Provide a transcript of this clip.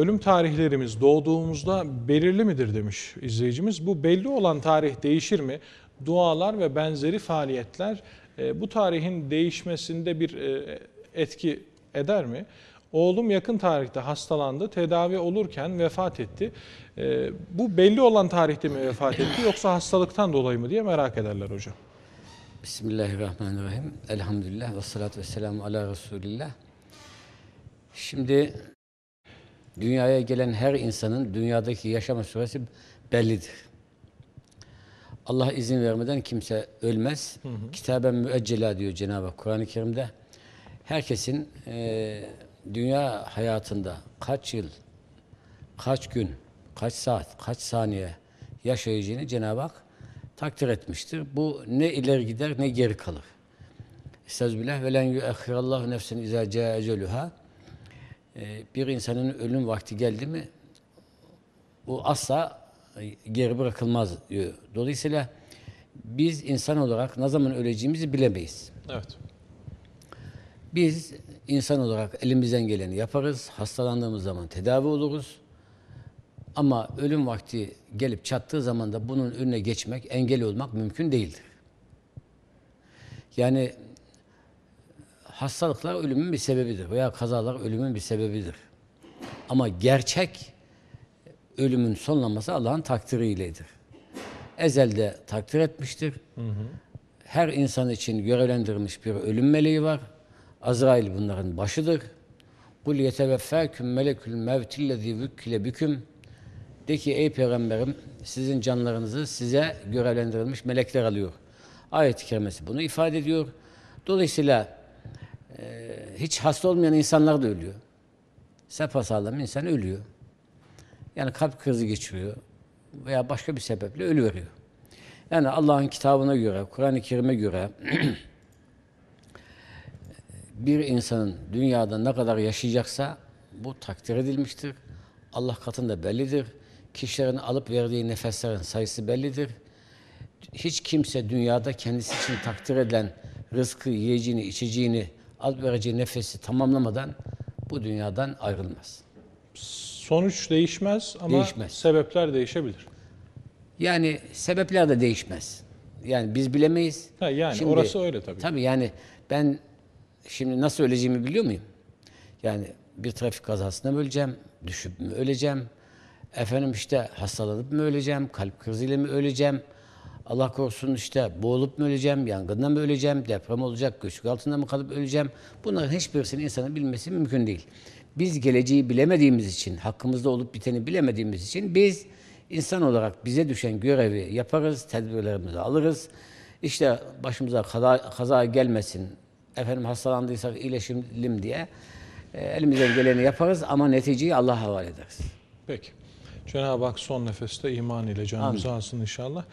ölüm tarihlerimiz doğduğumuzda belirli midir demiş izleyicimiz. Bu belli olan tarih değişir mi? Dualar ve benzeri faaliyetler e, bu tarihin değişmesinde bir e, etki eder mi? Oğlum yakın tarihte hastalandı, tedavi olurken vefat etti. E, bu belli olan tarihte mi vefat etti yoksa hastalıktan dolayı mı diye merak ederler hocam. Bismillahirrahmanirrahim. Elhamdülillah ve salatu ve selamu ala Resulillah. Şimdi dünyaya gelen her insanın dünyadaki yaşama süresi bellidir. Allah izin vermeden kimse ölmez. Hı hı. Kitaben müeccela diyor Cenab-ı Hak Kur'an-ı Kerim'de. Herkesin e, dünya hayatında kaç yıl, kaç gün, kaç saat, kaç saniye yaşayacağını Cenab-ı Hak takdir etmiştir. Bu ne ileri gider ne geri kalır. Estağfirullah ve len yuakhirallahu nefsen iza caa ecelüha. Ee, bir insanın ölüm vakti geldi mi o asla geri bırakılmaz diyor. Dolayısıyla biz insan olarak ne zaman öleceğimizi bilemeyiz. Evet. Biz insan olarak elimizden geleni yaparız. Hastalandığımız zaman tedavi oluruz. Ama ölüm vakti gelip çattığı zaman da bunun önüne geçmek, engel olmak mümkün değildir. Yani hastalıklar ölümün bir sebebidir veya kazalar ölümün bir sebebidir. Ama gerçek ölümün sonlanması Allah'ın takdiriyledir. Ezelde takdir etmiştir. Hı hı. Her insan için görevlendirilmiş bir ölüm meleği var. Azrail bunların başıdır. Kul yeteveffâküm melekül mevtillezî vükkile büküm. De ki ey peygamberim sizin canlarınızı size görevlendirilmiş melekler alıyor. Ayet-i kerimesi bunu ifade ediyor. Dolayısıyla e, hiç hasta olmayan insanlar da ölüyor. Sapasağlam insan ölüyor. Yani kalp krizi geçiriyor veya başka bir sebeple ölü veriyor. Yani Allah'ın kitabına göre, Kur'an-ı Kerim'e göre bir insanın dünyada ne kadar yaşayacaksa bu takdir edilmiştir. Allah katında bellidir. Kişilerin alıp verdiği nefeslerin sayısı bellidir. Hiç kimse dünyada kendisi için takdir edilen rızkı, yiyeceğini, içeceğini, alıp vereceği nefesi tamamlamadan bu dünyadan ayrılmaz. Sonuç değişmez ama Değişmez. sebepler değişebilir. Yani sebepler de değişmez. Yani biz bilemeyiz. Ha, yani orası öyle tabii. Tabii yani ben şimdi nasıl öleceğimi biliyor muyum? Yani bir trafik kazasında mı öleceğim, düşüp mü öleceğim, efendim işte hastalanıp mı öleceğim, kalp kriziyle mi öleceğim, Allah korusun işte boğulup mu öleceğim, yangından mı öleceğim, deprem olacak, göçük altında mı kalıp öleceğim. Bunların hiçbirisini insanın bilmesi mümkün değil. Biz geleceği bilemediğimiz için, hakkımızda olup biteni bilemediğimiz için biz insan olarak bize düşen görevi yaparız, tedbirlerimizi alırız. İşte başımıza kaza, kaza gelmesin, efendim hastalandıysak iyileşelim diye e, elimizden geleni yaparız ama neticeyi Allah'a havale ederiz. Peki. Cenab-ı Hak son nefeste iman ile canımızı alsın inşallah.